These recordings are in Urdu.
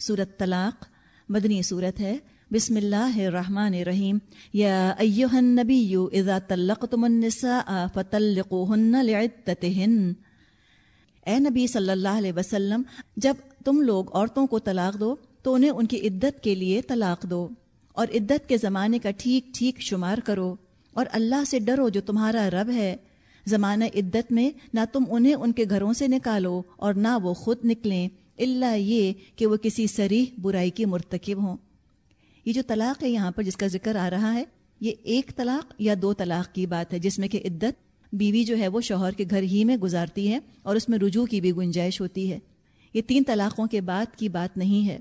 سورت طلاق، مدنی صورت ہے۔ بسم اللہ الرحمن الرحیم۔ یا ایوہ النبی اذا طلقتم النساء فطلقوہن لعدتہن۔ اے نبی صلی اللہ علیہ وسلم، جب تم لوگ عورتوں کو طلاق دو، تو انہیں ان کی عدت کے لیے طلاق دو۔ اور عدت کے زمانے کا ٹھیک ٹھیک شمار کرو۔ اور اللہ سے ڈرو جو تمہارا رب ہے۔ زمانہ عدت میں نہ تم انہیں ان کے گھروں سے نکالو اور نہ وہ خود نکلیں۔ اللہ یہ کہ وہ کسی سریح برائی کی مرتکب ہوں۔ یہ جو طلاق ہے یہاں پر جس کا ذکر آ رہا ہے، یہ ایک طلاق یا دو طلاق کی بات ہے، جس میں کہ عدت بیوی جو ہے وہ شوہر کے گھر ہی میں گزارتی ہے اور اس میں رجوع کی بھی گنجائش ہوتی ہے۔ یہ تین طلاقوں کے بعد کی بات نہیں ہے۔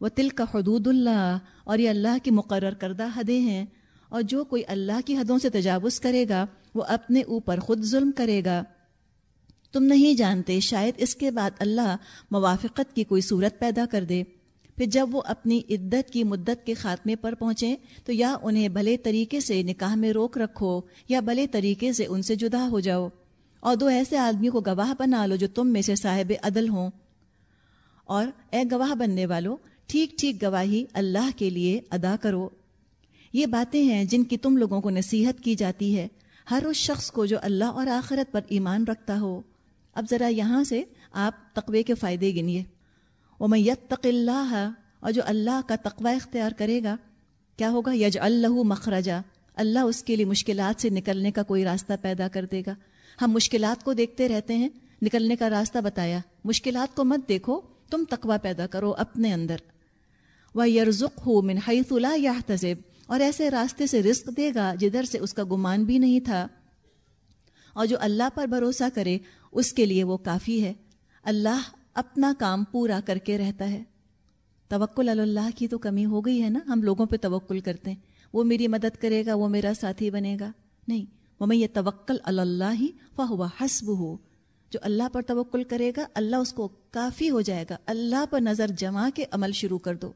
وہ تل کا حدود اللہ اور یہ اللہ کی مقرر کردہ حدیں ہیں۔ اور جو کوئی اللہ کی حدوں سے تجاوز کرے گا، وہ اپنے اوپر خود ظلم کرے گا۔ تم نہیں جانتے، شاید اس کے بعد اللہ موافقت کی کوئی صورت پیدا کر دے۔ پھر جب وہ اپنی عدت کی مدت کے خاتمے پر پہنچیں، تو یا انہیں بھلے طریقے سے نکاح میں روک رکھو، یا بھلے طریقے سے ان سے جدا ہو جاؤ۔ اور دو ایسے آدمی کو گواہ بنا لو جو تم میں سے صاحب عدل ہوں۔ اور اے گواہ بننے والو، ٹھیک ٹھیک گواہی اللہ کے لیے ادا کرو۔ یہ باتیں ہیں جن کی تم لوگوں کو نصیحت کی جاتی ہے۔ ہر اس شخص کو جو اللہ اور آخرت پر ایمان رکھتا ہو۔ اب ذرا یہاں سے آپ تقوی کے فائدے گنیے۔ وہ میں تق اللہ اور جو اللہ کا تقوی اختیار کرے گا، کیا ہوگا؟ یج اللہ مخرجہ اللہ اس کے لیے مشکلات سے نکلنے کا کوئی راستہ پیدا کر دے گا۔ ہم مشکلات کو دیکھتے رہتے ہیں، نکلنے کا راستہ بتایا۔ مشکلات کو مت دیکھو، تم تقوی پیدا کرو اپنے اندر۔ وہ یرزق ہو منحص اللہ یا تذیب اور ایسے راستے سے رزق دے گا جدھر سے اس کا گمان بھی نہیں تھا۔ اور جو اللہ پر بھروسہ کرے، اس کے لیے وہ کافی ہے۔ اللہ اپنا کام پورا کر کے رہتا ہے۔ توکل اللہ کی تو کمی ہو گئی ہے نا، ہم لوگوں پہ توکل کرتے ہیں۔ وہ میری مدد کرے گا، وہ میرا ساتھی بنے گا۔ نہیں وہ میں یہ توکل اللہ ہی فہو حسب ہو جو اللہ پر توکل کرے گا، اللہ اس کو کافی ہو جائے گا۔ اللہ پر نظر جما کے عمل شروع کر دو۔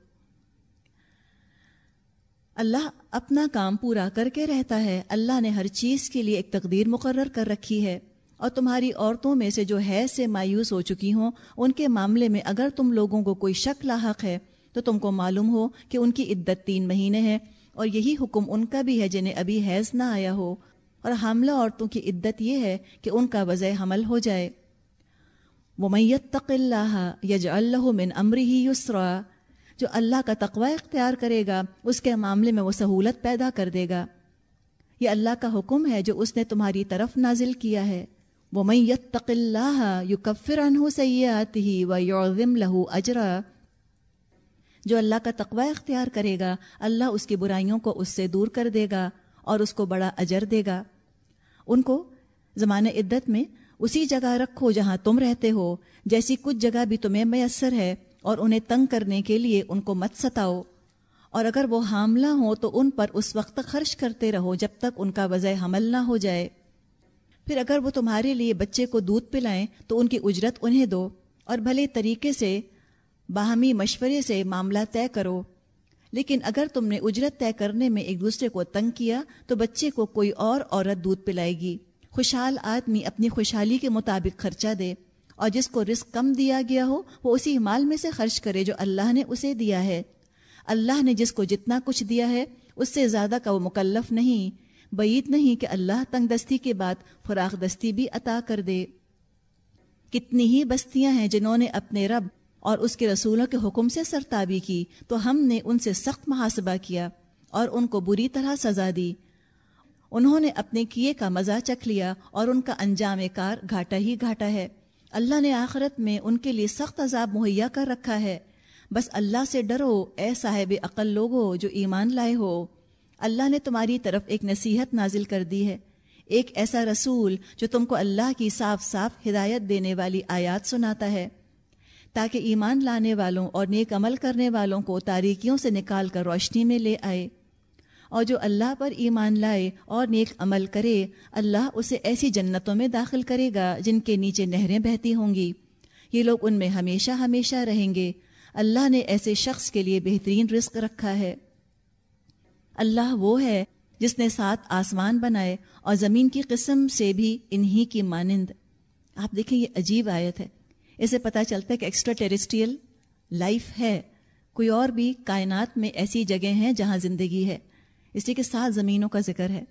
اللہ اپنا کام پورا کر کے رہتا ہے۔ اللہ نے ہر چیز کے لیے ایک تقدیر مقرر کر رکھی ہے۔ اور تمہاری عورتوں میں سے جو ہے سے مایوس ہو چکی ہوں، ان کے معاملے میں اگر تم لوگوں کو کوئی شک لاحق ہے، تو تم کو معلوم ہو کہ ان کی عدت تین مہینے ہے اور یہی حکم ان کا بھی ہے جنہیں ابھی حیض نہ آیا ہو۔ اور حاملہ عورتوں کی عدت یہ ہے کہ ان کا وضع حمل ہو جائے۔ وہ میت تق اللہ یج اللہ من امری ہی یسرا۔ جو اللہ کا تقوی اختیار کرے گا، اس کے معاملے میں وہ سہولت پیدا کر دے گا۔ یہ اللہ کا حکم ہے جو اس نے تمہاری طرف نازل کیا ہے۔ وہ میں تق اللہ یو کفر انہ سیات ہی و یوزم لہو اجرا جو اللہ کا تقوی اختیار کرے گا، اللہ اس کی برائیوں کو اس سے دور کر دے گا اور اس کو بڑا اجر دے گا۔ ان کو زمانہ عدت میں اسی جگہ رکھو جہاں تم رہتے ہو، جیسی کچھ جگہ بھی تمہیں میسر ہے۔ اور انہیں تنگ کرنے کے لیے ان کو مت ستاؤ۔ اور اگر وہ حاملہ ہوں تو ان پر اس وقت خرچ کرتے رہو جب تک ان کا وضع حمل نہ ہو جائے۔ پھر اگر وہ تمہارے لیے بچے کو دودھ پلائیں تو ان کی اجرت انہیں دو۔ اور بھلے طریقے سے، باہمی مشورے سے معاملہ طے کرو۔ لیکن اگر تم نے اجرت طے کرنے میں ایک دوسرے کو تنگ کیا تو بچے کو کوئی اور عورت دودھ پلائے گی۔ خوشحال آدمی اپنی خوشحالی کے مطابق خرچہ دے۔ اور جس کو رزق کم دیا گیا ہو، وہ اسی مال میں سے خرچ کرے جو اللہ نے اسے دیا ہے۔ اللہ نے جس کو جتنا کچھ دیا ہے، اس سے زیادہ کا وہ مکلف نہیں۔ بعید نہیں کہ اللہ تنگ دستی کے بعد فراغ دستی بھی عطا کر دے۔ کتنی ہی بستیاں ہیں جنہوں نے اپنے رب اور اس کے رسولوں کے حکم سے سرتابی کی، تو ہم نے ان سے سخت محاسبہ کیا اور ان کو بری طرح سزا دی۔ انہوں نے اپنے کیے کا مزہ چکھ لیا اور ان کا انجام کار گھاٹا ہی گھاٹا ہے۔ اللہ نے آخرت میں ان کے لیے سخت عذاب مہیا کر رکھا ہے۔ بس اللہ سے ڈرو، اے صاحب عقل لوگو جو ایمان لائے ہو۔ اللہ نے تمہاری طرف ایک نصیحت نازل کر دی ہے۔ ایک ایسا رسول جو تم کو اللہ کی صاف صاف ہدایت دینے والی آیات سناتا ہے۔ تاکہ ایمان لانے والوں اور نیک عمل کرنے والوں کو تاریکیوں سے نکال کر روشنی میں لے آئے۔ اور جو اللہ پر ایمان لائے اور نیک عمل کرے، اللہ اسے ایسی جنتوں میں داخل کرے گا جن کے نیچے نہریں بہتی ہوں گی۔ یہ لوگ ان میں ہمیشہ ہمیشہ رہیں گے۔ اللہ نے ایسے شخص کے لیے بہترین رزق رکھا ہے۔ اللہ وہ ہے جس نے سات آسمان بنائے اور زمین کی قسم سے بھی انہی کی مانند۔ آپ دیکھیں، یہ عجیب آیت ہے۔ اسے پتہ چلتا ہے کہ ایکسٹرا ٹیرسٹریل لائف ہے۔ کوئی اور بھی کائنات میں ایسی جگہ ہیں جہاں زندگی ہے۔ اس لیے کہ سات زمینوں کا ذکر ہے۔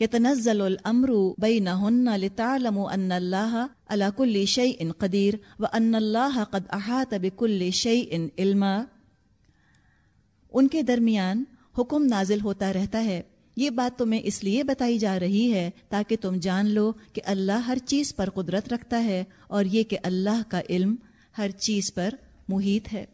یتنزل الامر بینہن لتعلموا ان اللہ علی کل شیء قدیر وان اللہ قد احاط بكل شیء علما۔ ان کے درمیان حکم نازل ہوتا رہتا ہے۔ یہ بات تمہیں اس لیے بتائی جا رہی ہے تاکہ تم جان لو کہ اللہ ہر چیز پر قدرت رکھتا ہے اور یہ کہ اللہ کا علم ہر چیز پر محیط ہے۔